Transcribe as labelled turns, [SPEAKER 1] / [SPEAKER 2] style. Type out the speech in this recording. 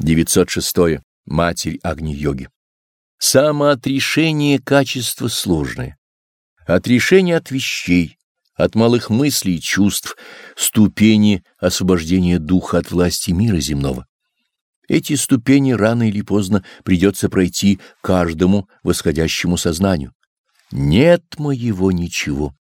[SPEAKER 1] 906. Матерь Агни-йоги. Самоотрешение — качество сложное. Отрешение от вещей, от малых мыслей и чувств, ступени освобождения духа от власти мира земного. Эти ступени рано или поздно придется пройти каждому восходящему сознанию. Нет моего ничего.